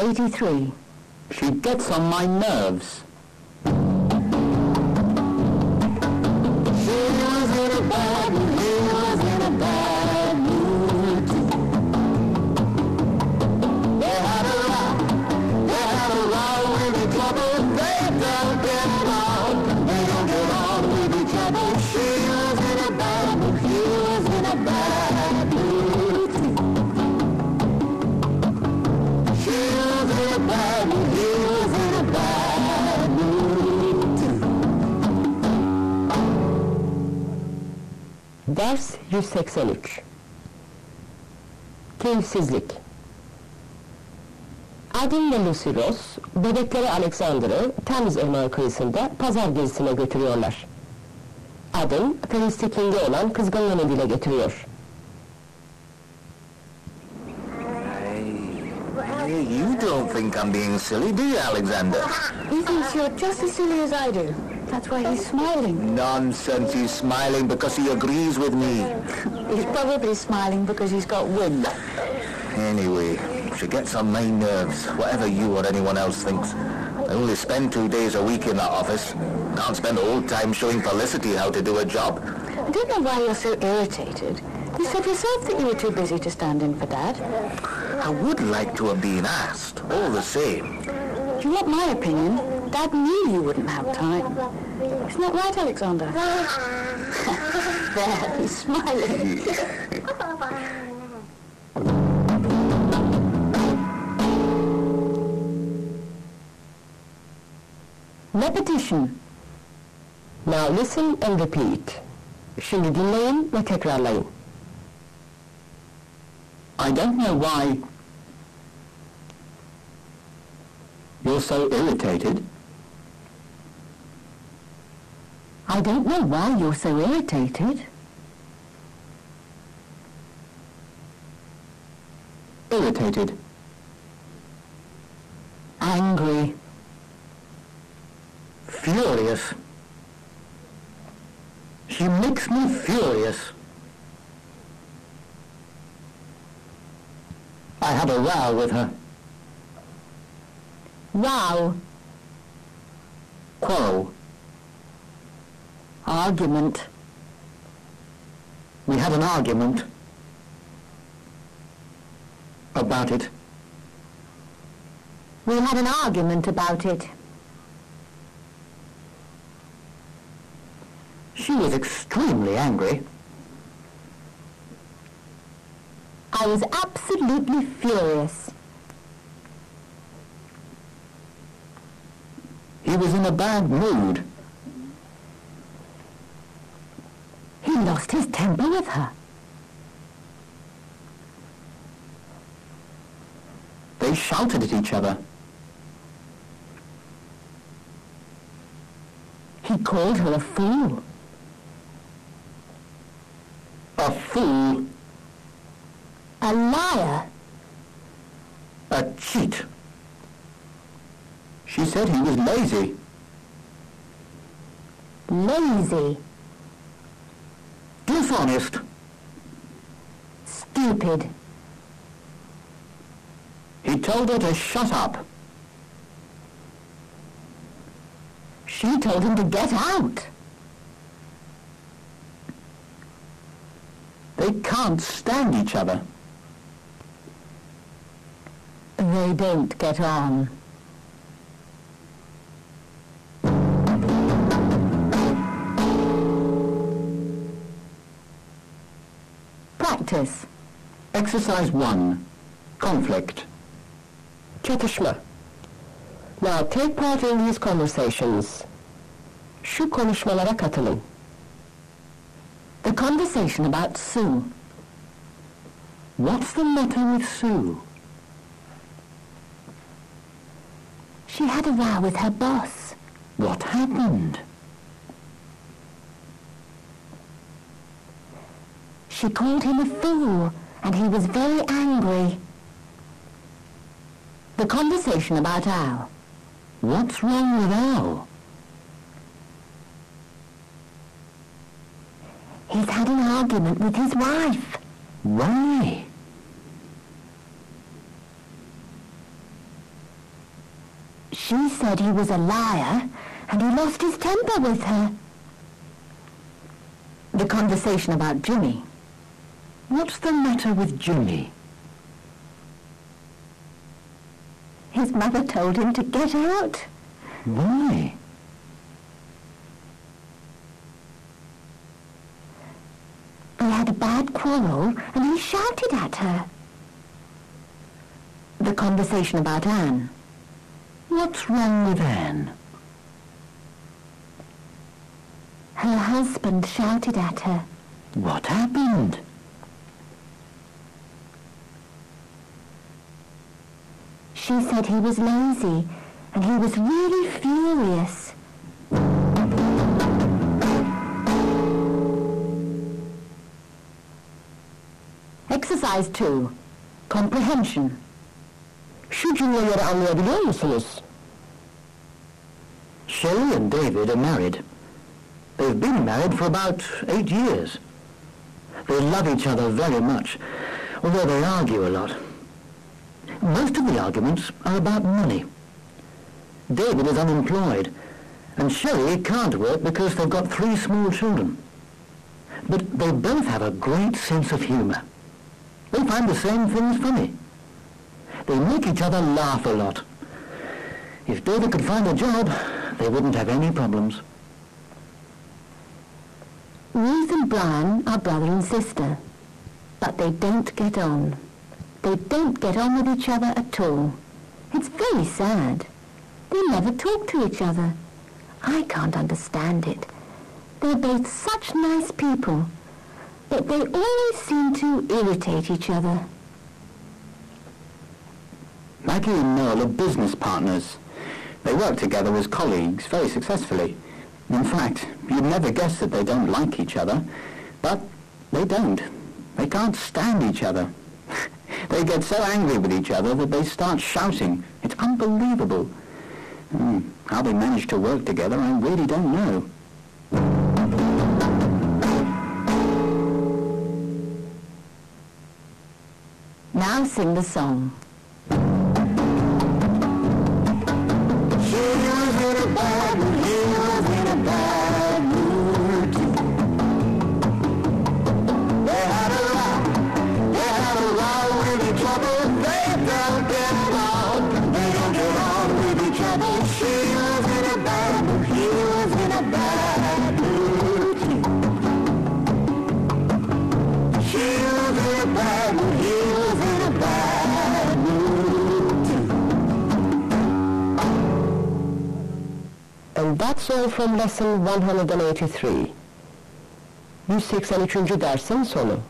83. She gets on my nerves. Ders 183 Keyifsizlik Adam ve Lucy Ross, bebekleri Alexander'ı Thames Irmağı kıyısında pazar gezisine götürüyorlar. Felicity King'e olan kızgınlığını dile getiriyor. Hey, you don't think I'm being silly, do you, Alexander? He thinks you're just as silly as I do. That's why he's smiling. Nonsense, he's smiling because he agrees with me. He's probably smiling because he's got wind. Anyway, she gets on my nerves, whatever you or anyone else thinks. I only spend two days a week in that office. Can't spend all time showing Felicity how to do a job. I don't know why you're so irritated. You said yourself that you were too busy to stand in for Dad. I would like to have been asked, all the same. If you want my opinion, Dad knew you wouldn't have time. Isn't that right, Alexander? there, he's smiling. Repetition. Now listen and repeat. Şimdi dinleyin ve tekrarlayın. I don't know why you're so irritated. I don't know why you're so irritated. Irritated. Angry. Furious. She makes me furious. I had a row with her. Wow. Quarrel. Argument. We had an argument. About it. We had an argument about it. She was extremely angry. I was absolutely furious. He was in a bad mood. He lost his temper with her. They shouted at each other. He called her a fool. A fool. A liar. A cheat. She said he was lazy. Lazy. Dishonest. Stupid. He told her to shut up. She told him to get out. They can't stand each other. They don't get on. Practice. Exercise 1. Conflict. Çatışma. Now take part in these conversations. Şu konuşmalara katılın. The conversation about Sue. What's the matter with Sue? She had a row with her boss. What happened? She called him a fool, and he was very angry. The conversation about Al. What's wrong with Al? He's had an argument with his wife. Why? She said he was a liar and he lost his temper with her. The conversation about Jimmy. What's the matter with Jimmy? His mother told him to get out. Why? They had a bad quarrel and he shouted at her. The conversation about Anne. What's wrong with Anne? Her husband shouted at her. What happened? She said he was lazy and he was really furious. Exercise 2. Comprehension. Şu cümleleri anlayabiliyor musunuz? Shelley and David are married. They've been married for about eight years. They love each other very much, although they argue a lot. Most of the arguments are about money. David is unemployed, and Shelley can't work because they've got three small children. But they both have a great sense of humor. They find the same things funny. They make each other laugh a lot. If David could find a job, they wouldn't have any problems. Ruth and Brian are brother and sister, but they don't get on. They don't get on with each other at all. It's very sad. They never talk to each other. I can't understand it. They're both such nice people, but they always seem to irritate each other. Maggie and Noel are business partners. They work together as colleagues very successfully. In fact, you'd never guess that they don't like each other. But they don't. They can't stand each other. They get so angry with each other that they start shouting. It's unbelievable. Hmm, how they manage to work together, I really don't know. Now sing the song. That's all from lesson 183. 183. dersin sonu.